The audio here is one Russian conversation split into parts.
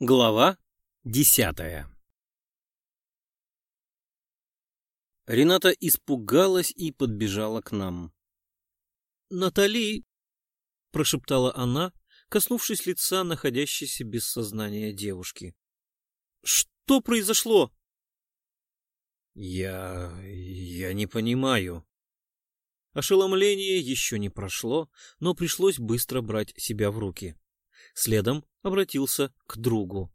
Глава десятая Рената испугалась и подбежала к нам. «Натали!» — прошептала она, коснувшись лица находящейся без сознания девушки. «Что произошло?» «Я... я не понимаю». Ошеломление еще не прошло, но пришлось быстро брать себя в руки. Следом обратился к другу.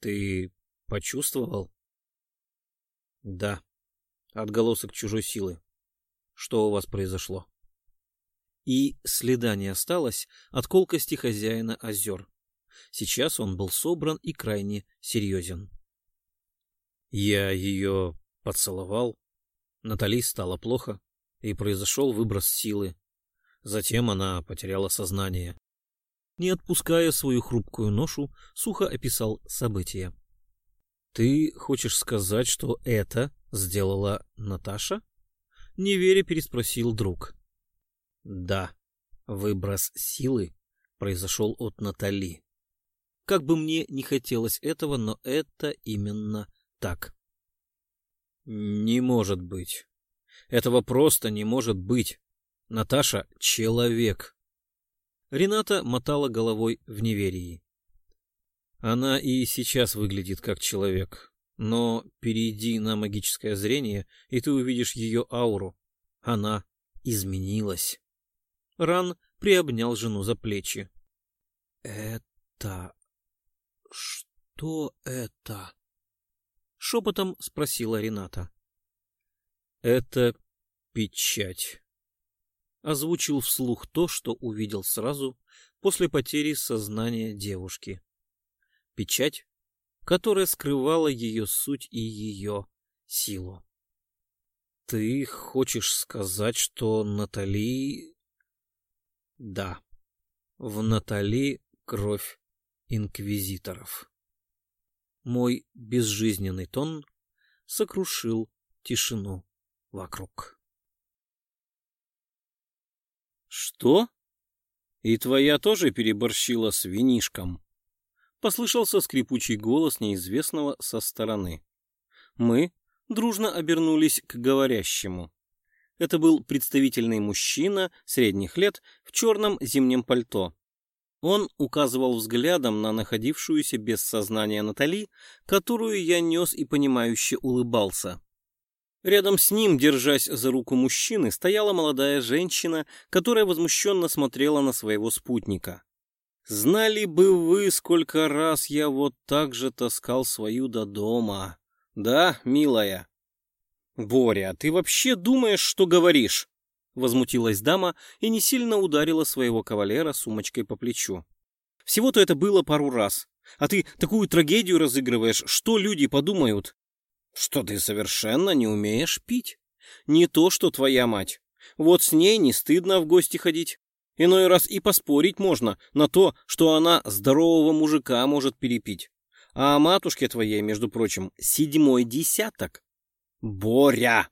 «Ты почувствовал?» «Да. Отголосок чужой силы. Что у вас произошло?» И следа не осталось от колкости хозяина озер. Сейчас он был собран и крайне серьезен. Я ее поцеловал. Натали стало плохо, и произошел выброс силы. Затем она потеряла сознание не отпуская свою хрупкую ношу, сухо описал события. «Ты хочешь сказать, что это сделала Наташа?» Не веря, переспросил друг. «Да, выброс силы произошел от Натали. Как бы мне не хотелось этого, но это именно так». «Не может быть. Этого просто не может быть. Наташа — человек. Рената мотала головой в неверии. Она и сейчас выглядит как человек, но перейди на магическое зрение, и ты увидишь ее ауру. Она изменилась. Ран приобнял жену за плечи. «Это... что это?» Шепотом спросила Рената. «Это печать», озвучил вслух то, что увидел сразу после потери сознания девушки. Печать, которая скрывала ее суть и ее силу. «Ты хочешь сказать, что Натали...» «Да, в Натали кровь инквизиторов». Мой безжизненный тон сокрушил тишину вокруг. «Что? И твоя тоже переборщила с винишком?» Послышался скрипучий голос неизвестного со стороны. Мы дружно обернулись к говорящему. Это был представительный мужчина средних лет в черном зимнем пальто. Он указывал взглядом на находившуюся без сознания Натали, которую я нес и понимающе улыбался. Рядом с ним, держась за руку мужчины, стояла молодая женщина, которая возмущенно смотрела на своего спутника. «Знали бы вы, сколько раз я вот так же таскал свою до дома. Да, милая?» «Боря, ты вообще думаешь, что говоришь?» Возмутилась дама и не сильно ударила своего кавалера сумочкой по плечу. «Всего-то это было пару раз. А ты такую трагедию разыгрываешь, что люди подумают? Что ты совершенно не умеешь пить. Не то, что твоя мать. Вот с ней не стыдно в гости ходить. Иной раз и поспорить можно на то, что она здорового мужика может перепить. А матушке твоей, между прочим, седьмой десяток. Боря!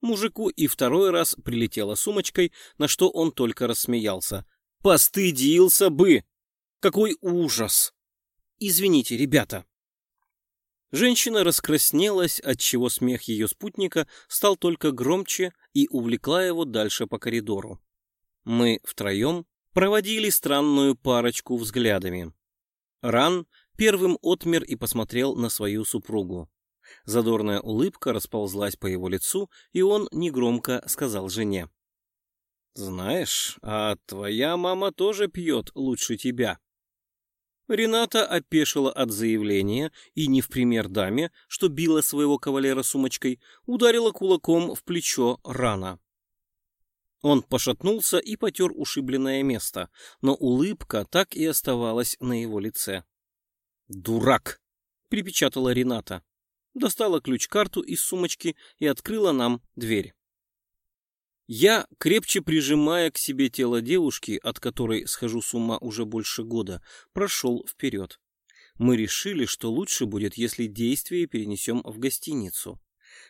Мужику и второй раз прилетела сумочкой, на что он только рассмеялся. Постыдился бы! Какой ужас! Извините, ребята. Женщина раскраснелась, отчего смех ее спутника стал только громче и увлекла его дальше по коридору. Мы втроем проводили странную парочку взглядами. Ран первым отмер и посмотрел на свою супругу. Задорная улыбка расползлась по его лицу, и он негромко сказал жене. «Знаешь, а твоя мама тоже пьет лучше тебя». Рената опешила от заявления и, не в пример даме, что била своего кавалера сумочкой, ударила кулаком в плечо рана. Он пошатнулся и потер ушибленное место, но улыбка так и оставалась на его лице. «Дурак!» — припечатала Рената. Достала ключ-карту из сумочки и открыла нам дверь. Я, крепче прижимая к себе тело девушки, от которой схожу с ума уже больше года, прошел вперед. Мы решили, что лучше будет, если действие перенесем в гостиницу.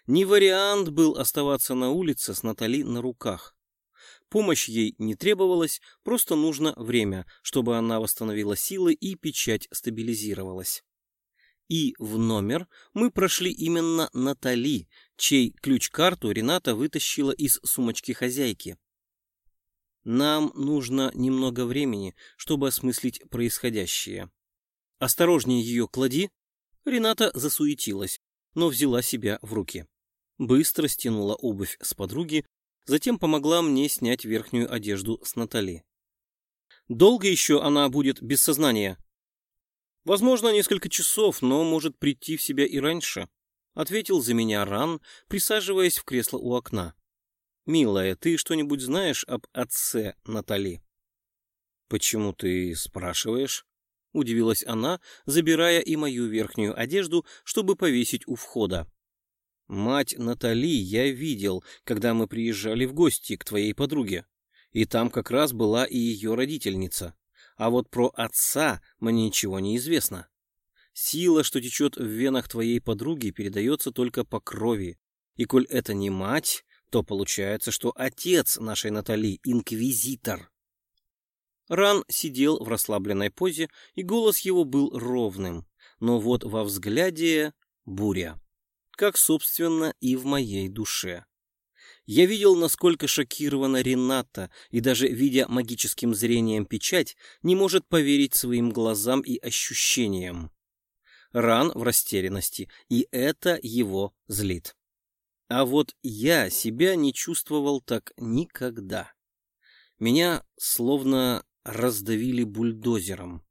Не вариант был оставаться на улице с Натали на руках. Помощь ей не требовалась, просто нужно время, чтобы она восстановила силы и печать стабилизировалась. И в номер мы прошли именно Натали, чей ключ-карту Рената вытащила из сумочки хозяйки. Нам нужно немного времени, чтобы осмыслить происходящее. Осторожнее ее клади. Рената засуетилась, но взяла себя в руки. Быстро стянула обувь с подруги, затем помогла мне снять верхнюю одежду с Натали. Долго еще она будет без сознания? Возможно, несколько часов, но может прийти в себя и раньше, ответил за меня Ран, присаживаясь в кресло у окна. Милая, ты что-нибудь знаешь об отце Натали? Почему ты спрашиваешь? Удивилась она, забирая и мою верхнюю одежду, чтобы повесить у входа. Мать Натали я видел, когда мы приезжали в гости к твоей подруге. И там как раз была и ее родительница. А вот про отца мне ничего не известно. Сила, что течет в венах твоей подруги, передается только по крови. И коль это не мать, то получается, что отец нашей Натали — инквизитор. Ран сидел в расслабленной позе, и голос его был ровным, но вот во взгляде — буря. Как, собственно, и в моей душе. Я видел, насколько шокирована Рената, и даже видя магическим зрением печать, не может поверить своим глазам и ощущениям. Ран в растерянности, и это его злит. А вот я себя не чувствовал так никогда. Меня словно раздавили бульдозером.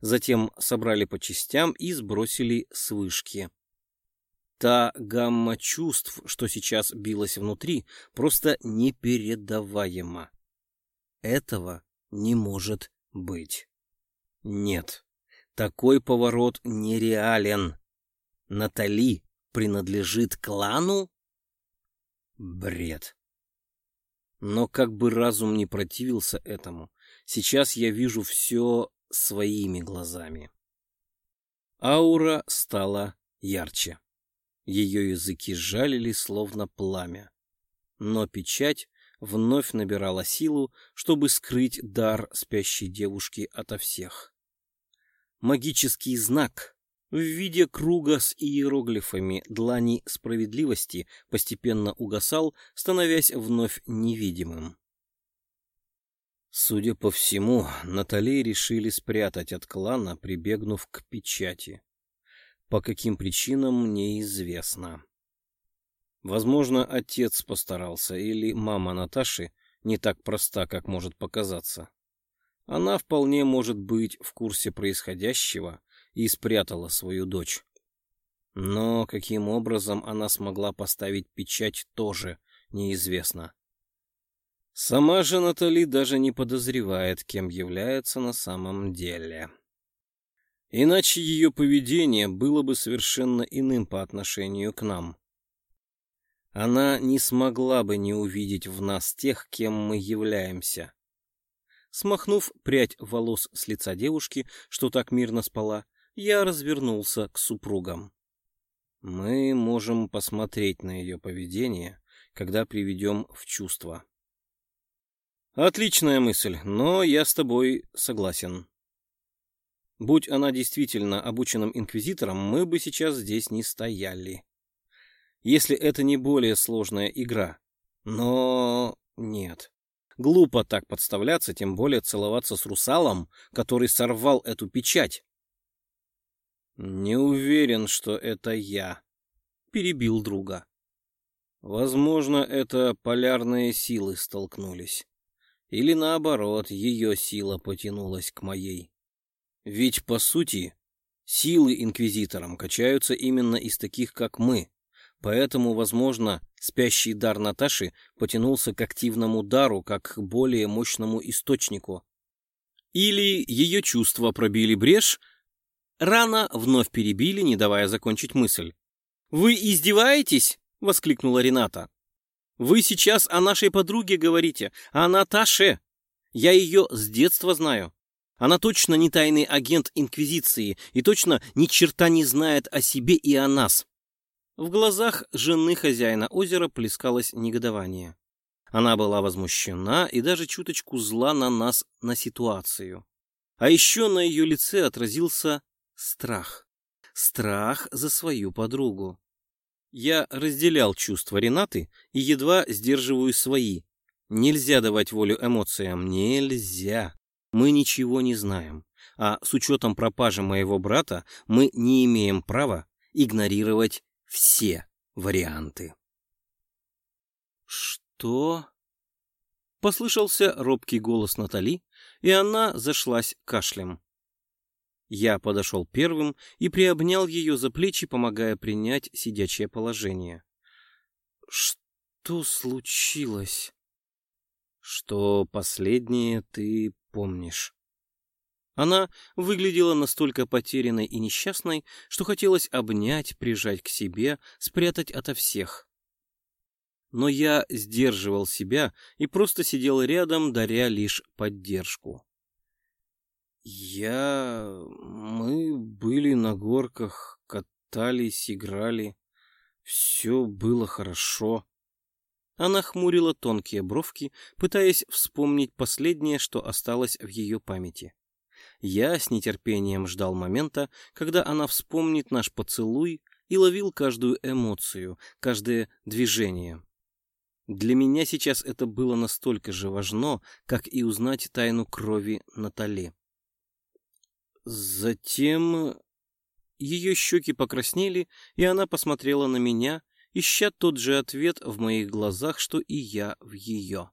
Затем собрали по частям и сбросили с вышки. Та гамма чувств, что сейчас билась внутри, просто непередаваема. Этого не может быть. Нет, такой поворот нереален. Натали принадлежит клану? Бред. Но как бы разум не противился этому, сейчас я вижу все своими глазами. Аура стала ярче. Ее языки жалили, словно пламя. Но печать вновь набирала силу, чтобы скрыть дар спящей девушки ото всех. Магический знак в виде круга с иероглифами длани справедливости постепенно угасал, становясь вновь невидимым. Судя по всему, Натали решили спрятать от клана, прибегнув к печати. По каким причинам, неизвестно. Возможно, отец постарался, или мама Наташи не так проста, как может показаться. Она вполне может быть в курсе происходящего и спрятала свою дочь. Но каким образом она смогла поставить печать, тоже неизвестно. Сама же Натали даже не подозревает, кем является на самом деле. Иначе ее поведение было бы совершенно иным по отношению к нам. Она не смогла бы не увидеть в нас тех, кем мы являемся. Смахнув прядь волос с лица девушки, что так мирно спала, я развернулся к супругам. Мы можем посмотреть на ее поведение, когда приведем в чувство. Отличная мысль, но я с тобой согласен. Будь она действительно обученным инквизитором, мы бы сейчас здесь не стояли. Если это не более сложная игра. Но нет. Глупо так подставляться, тем более целоваться с русалом, который сорвал эту печать. Не уверен, что это я, перебил друга. Возможно, это полярные силы столкнулись. Или наоборот, ее сила потянулась к моей. Ведь, по сути, силы инквизиторам качаются именно из таких, как мы. Поэтому, возможно, спящий дар Наташи потянулся к активному дару, как к более мощному источнику. Или ее чувства пробили брешь, рано вновь перебили, не давая закончить мысль. «Вы издеваетесь?» — воскликнула Рената. «Вы сейчас о нашей подруге говорите, о Наташе. Я ее с детства знаю. Она точно не тайный агент Инквизиции и точно ни черта не знает о себе и о нас. В глазах жены хозяина озера плескалось негодование. Она была возмущена и даже чуточку зла на нас, на ситуацию. А еще на ее лице отразился страх. Страх за свою подругу. Я разделял чувства Ренаты и едва сдерживаю свои. Нельзя давать волю эмоциям. Нельзя. Мы ничего не знаем. А с учетом пропажи моего брата мы не имеем права игнорировать все варианты. «Что?» Послышался робкий голос Натали, и она зашлась кашлем. Я подошел первым и приобнял ее за плечи, помогая принять сидячее положение. «Что случилось?» «Что последнее ты помнишь?» Она выглядела настолько потерянной и несчастной, что хотелось обнять, прижать к себе, спрятать ото всех. Но я сдерживал себя и просто сидел рядом, даря лишь поддержку. Я... Мы были на горках, катались, играли. Все было хорошо. Она хмурила тонкие бровки, пытаясь вспомнить последнее, что осталось в ее памяти. Я с нетерпением ждал момента, когда она вспомнит наш поцелуй и ловил каждую эмоцию, каждое движение. Для меня сейчас это было настолько же важно, как и узнать тайну крови Натали. Затем ее щеки покраснели, и она посмотрела на меня, ища тот же ответ в моих глазах, что и я в ее.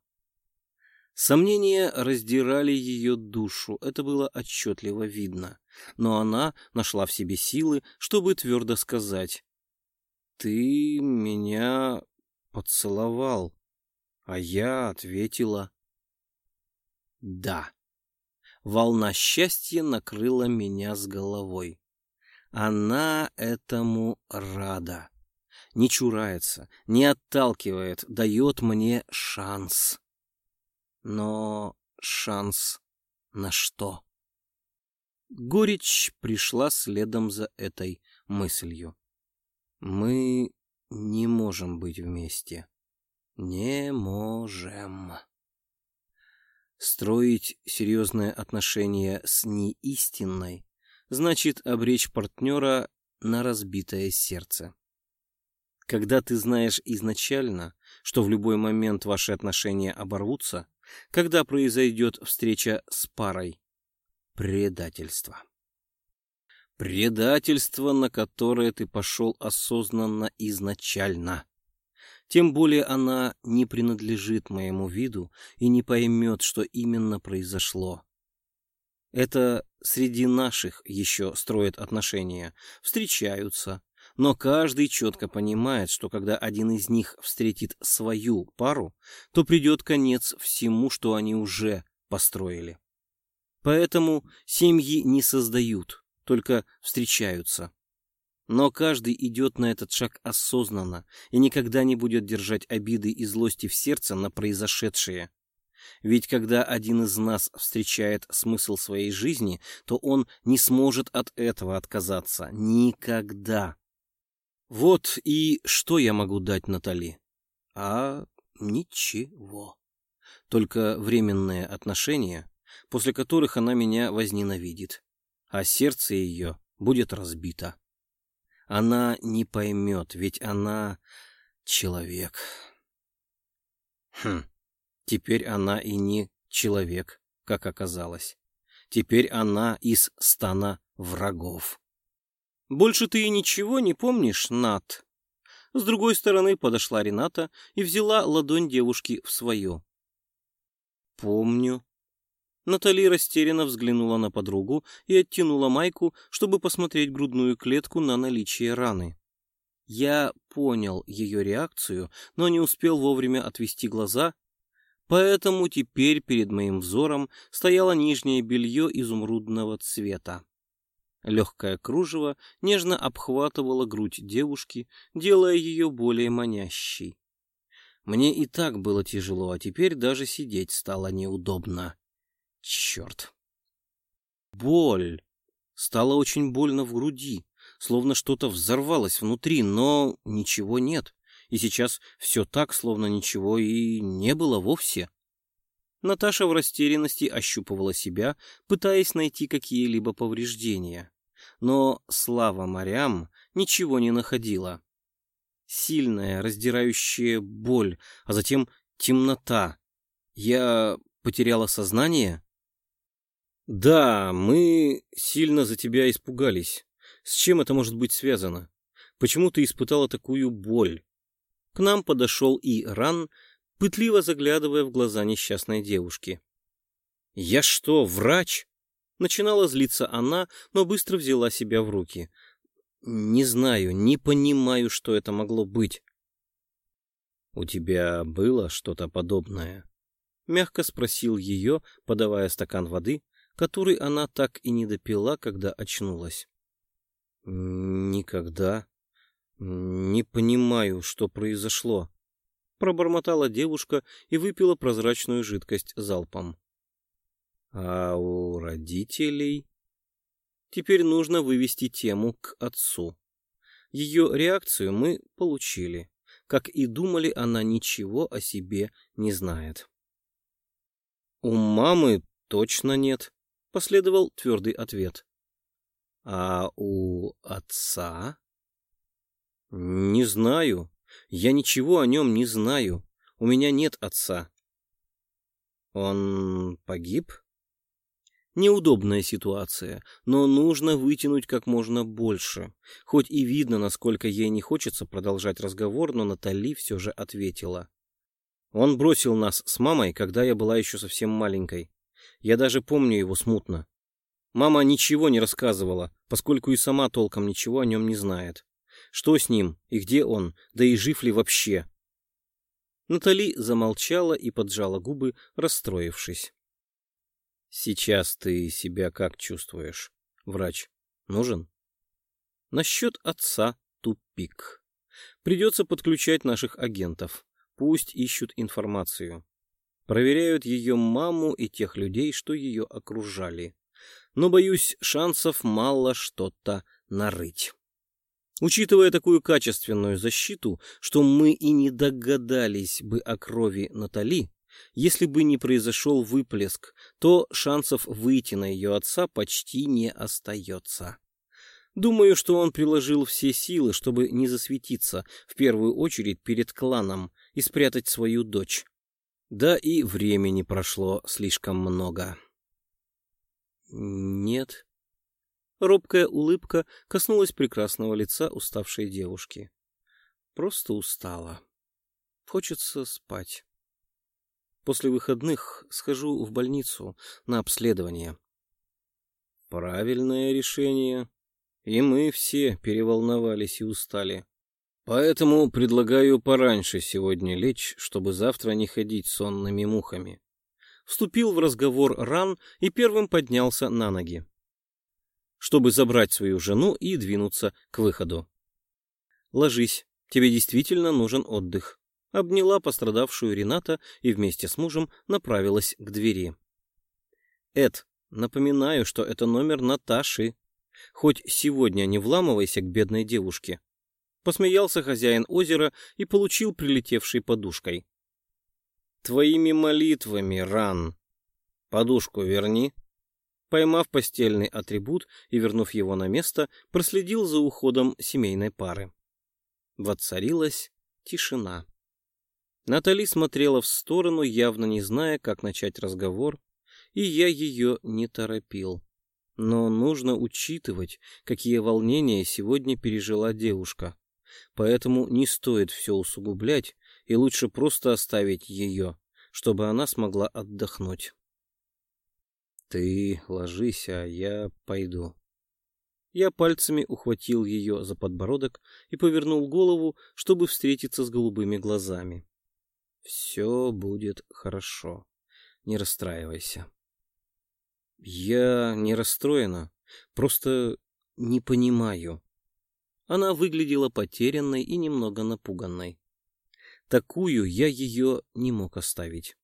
Сомнения раздирали ее душу, это было отчетливо видно. Но она нашла в себе силы, чтобы твердо сказать. «Ты меня поцеловал», а я ответила «Да». Волна счастья накрыла меня с головой. Она этому рада. Не чурается, не отталкивает, дает мне шанс. Но шанс на что? Горечь пришла следом за этой мыслью. Мы не можем быть вместе. Не можем. Строить серьезные отношения с неистинной значит обречь партнера на разбитое сердце. Когда ты знаешь изначально, что в любой момент ваши отношения оборвутся, когда произойдет встреча с парой. Предательство. Предательство, на которое ты пошел осознанно изначально. Тем более она не принадлежит моему виду и не поймет, что именно произошло. Это среди наших еще строят отношения, встречаются, но каждый четко понимает, что когда один из них встретит свою пару, то придет конец всему, что они уже построили. Поэтому семьи не создают, только встречаются. Но каждый идет на этот шаг осознанно и никогда не будет держать обиды и злости в сердце на произошедшее. Ведь когда один из нас встречает смысл своей жизни, то он не сможет от этого отказаться. Никогда. Вот и что я могу дать Натали? А ничего. Только временные отношения, после которых она меня возненавидит, а сердце ее будет разбито. Она не поймет, ведь она человек. Хм, теперь она и не человек, как оказалось. Теперь она из стана врагов. Больше ты и ничего не помнишь, Нат? С другой стороны подошла Рената и взяла ладонь девушки в свою. Помню. Натали растерянно взглянула на подругу и оттянула майку, чтобы посмотреть грудную клетку на наличие раны. Я понял ее реакцию, но не успел вовремя отвести глаза, поэтому теперь перед моим взором стояло нижнее белье изумрудного цвета. Легкое кружево нежно обхватывало грудь девушки, делая ее более манящей. Мне и так было тяжело, а теперь даже сидеть стало неудобно. Черт. Боль. Стало очень больно в груди, словно что-то взорвалось внутри, но ничего нет. и сейчас все так, словно ничего и не было вовсе. Наташа в растерянности ощупывала себя, пытаясь найти какие-либо повреждения. Но, слава морям, ничего не находила. Сильная, раздирающая боль, а затем темнота. Я потеряла сознание? Да, мы сильно за тебя испугались. С чем это может быть связано? Почему ты испытала такую боль? К нам подошел и Ран, пытливо заглядывая в глаза несчастной девушки. «Я что, врач?» Начинала злиться она, но быстро взяла себя в руки. «Не знаю, не понимаю, что это могло быть». «У тебя было что-то подобное?» Мягко спросил ее, подавая стакан воды, который она так и не допила, когда очнулась. «Никогда. Не понимаю, что произошло», — пробормотала девушка и выпила прозрачную жидкость залпом. «А у родителей...» Теперь нужно вывести тему к отцу. Ее реакцию мы получили. Как и думали, она ничего о себе не знает. «У мамы точно нет», — последовал твердый ответ. А у отца? Не знаю. Я ничего о нем не знаю. У меня нет отца. Он погиб? Неудобная ситуация, но нужно вытянуть как можно больше. Хоть и видно, насколько ей не хочется продолжать разговор, но Натали все же ответила. Он бросил нас с мамой, когда я была еще совсем маленькой. Я даже помню его смутно. Мама ничего не рассказывала, поскольку и сама толком ничего о нем не знает. Что с ним и где он, да и жив ли вообще? Натали замолчала и поджала губы, расстроившись. «Сейчас ты себя как чувствуешь? Врач нужен?» «Насчет отца тупик. Придется подключать наших агентов. Пусть ищут информацию. Проверяют ее маму и тех людей, что ее окружали но, боюсь, шансов мало что-то нарыть. Учитывая такую качественную защиту, что мы и не догадались бы о крови Натали, если бы не произошел выплеск, то шансов выйти на ее отца почти не остается. Думаю, что он приложил все силы, чтобы не засветиться, в первую очередь перед кланом, и спрятать свою дочь. Да и времени прошло слишком много. «Нет». Робкая улыбка коснулась прекрасного лица уставшей девушки. «Просто устала. Хочется спать. После выходных схожу в больницу на обследование». «Правильное решение. И мы все переволновались и устали. Поэтому предлагаю пораньше сегодня лечь, чтобы завтра не ходить сонными мухами вступил в разговор Ран и первым поднялся на ноги, чтобы забрать свою жену и двинуться к выходу. «Ложись, тебе действительно нужен отдых», — обняла пострадавшую Рената и вместе с мужем направилась к двери. «Эд, напоминаю, что это номер Наташи. Хоть сегодня не вламывайся к бедной девушке». Посмеялся хозяин озера и получил прилетевшей подушкой. Твоими молитвами, Ран. Подушку верни. Поймав постельный атрибут и вернув его на место, проследил за уходом семейной пары. Воцарилась тишина. Натали смотрела в сторону, явно не зная, как начать разговор, и я ее не торопил. Но нужно учитывать, какие волнения сегодня пережила девушка. Поэтому не стоит все усугублять и лучше просто оставить ее, чтобы она смогла отдохнуть. «Ты ложись, а я пойду». Я пальцами ухватил ее за подбородок и повернул голову, чтобы встретиться с голубыми глазами. «Все будет хорошо. Не расстраивайся». «Я не расстроена, просто не понимаю». Она выглядела потерянной и немного напуганной. Такую я ее не мог оставить.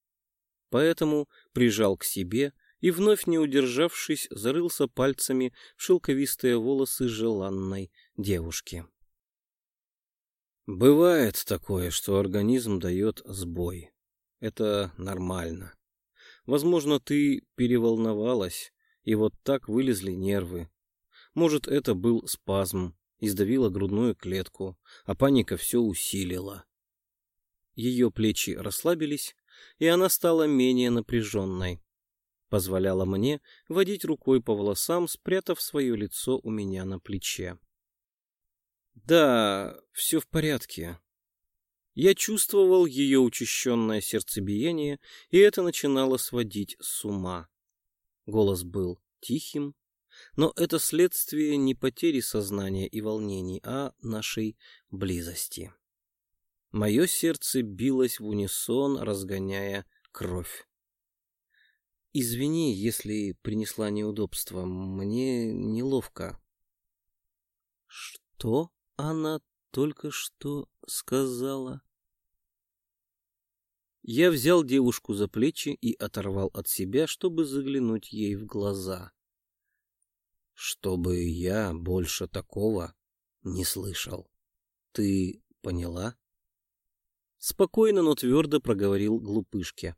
Поэтому прижал к себе и, вновь не удержавшись, зарылся пальцами в шелковистые волосы желанной девушки. Бывает такое, что организм дает сбой. Это нормально. Возможно, ты переволновалась, и вот так вылезли нервы. Может, это был спазм, издавила грудную клетку, а паника все усилила. Ее плечи расслабились, и она стала менее напряженной. Позволяла мне водить рукой по волосам, спрятав свое лицо у меня на плече. Да, все в порядке. Я чувствовал ее учащенное сердцебиение, и это начинало сводить с ума. Голос был тихим, но это следствие не потери сознания и волнений, а нашей близости. Мое сердце билось в унисон, разгоняя кровь. Извини, если принесла неудобства, мне неловко. Что? она только что сказала? Я взял девушку за плечи и оторвал от себя, чтобы заглянуть ей в глаза. Чтобы я больше такого не слышал. Ты поняла? Спокойно, но твердо проговорил глупышке.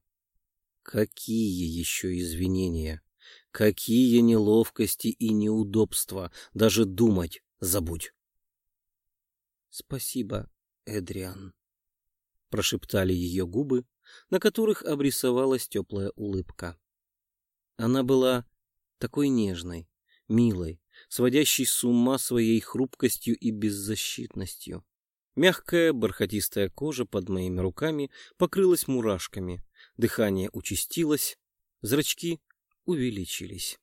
Какие еще извинения? Какие неловкости и неудобства? Даже думать забудь. «Спасибо, Эдриан», — прошептали ее губы, на которых обрисовалась теплая улыбка. Она была такой нежной, милой, сводящей с ума своей хрупкостью и беззащитностью. Мягкая бархатистая кожа под моими руками покрылась мурашками, дыхание участилось, зрачки увеличились.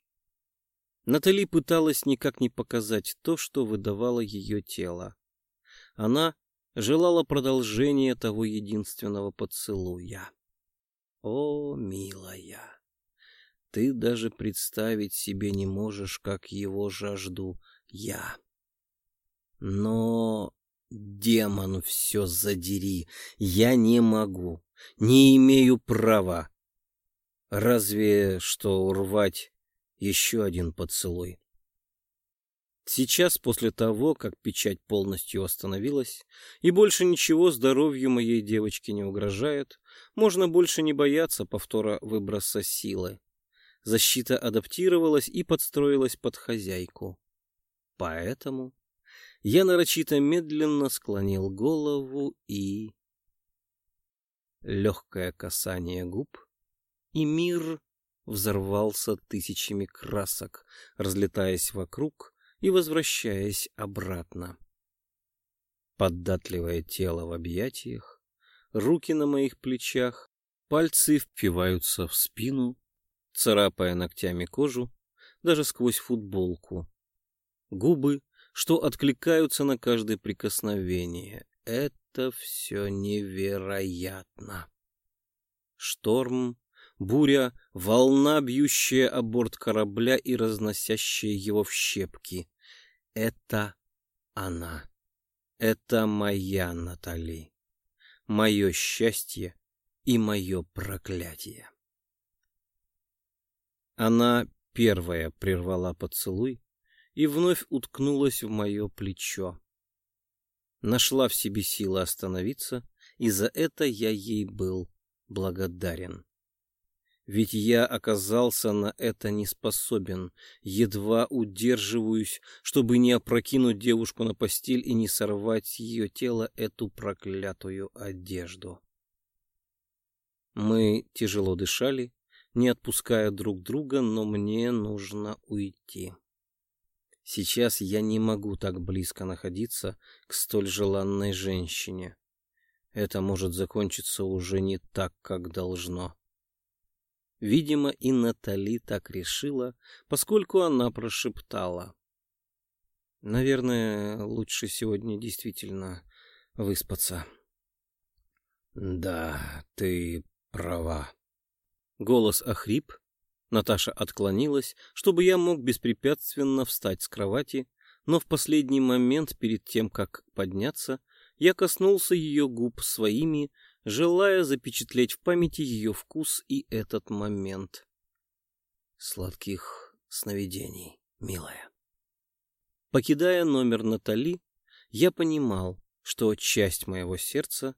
Натали пыталась никак не показать то, что выдавало ее тело. Она желала продолжения того единственного поцелуя. О, милая, ты даже представить себе не можешь, как его жажду я. Но, демон, все задери, я не могу, не имею права. Разве что урвать еще один поцелуй. Сейчас, после того, как печать полностью остановилась, и больше ничего здоровью моей девочки не угрожает, можно больше не бояться повтора выброса силы. Защита адаптировалась и подстроилась под хозяйку. Поэтому я нарочито медленно склонил голову и... Легкое касание губ, и мир взорвался тысячами красок, разлетаясь вокруг, и возвращаясь обратно. Поддатливое тело в объятиях, руки на моих плечах, пальцы впиваются в спину, царапая ногтями кожу, даже сквозь футболку. Губы, что откликаются на каждое прикосновение. Это все невероятно. Шторм буря, волна, бьющая о борт корабля и разносящая его в щепки. Это она. Это моя Натали. Мое счастье и мое проклятие. Она первая прервала поцелуй и вновь уткнулась в мое плечо. Нашла в себе силы остановиться, и за это я ей был благодарен. Ведь я оказался на это не способен, едва удерживаюсь, чтобы не опрокинуть девушку на постель и не сорвать с ее тела эту проклятую одежду. Мы тяжело дышали, не отпуская друг друга, но мне нужно уйти. Сейчас я не могу так близко находиться к столь желанной женщине. Это может закончиться уже не так, как должно. Видимо, и Натали так решила, поскольку она прошептала. Наверное, лучше сегодня действительно выспаться. Да, ты права. Голос охрип. Наташа отклонилась, чтобы я мог беспрепятственно встать с кровати, но в последний момент перед тем, как подняться, я коснулся ее губ своими, желая запечатлеть в памяти ее вкус и этот момент. Сладких сновидений, милая. Покидая номер Натали, я понимал, что часть моего сердца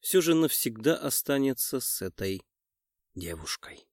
все же навсегда останется с этой девушкой.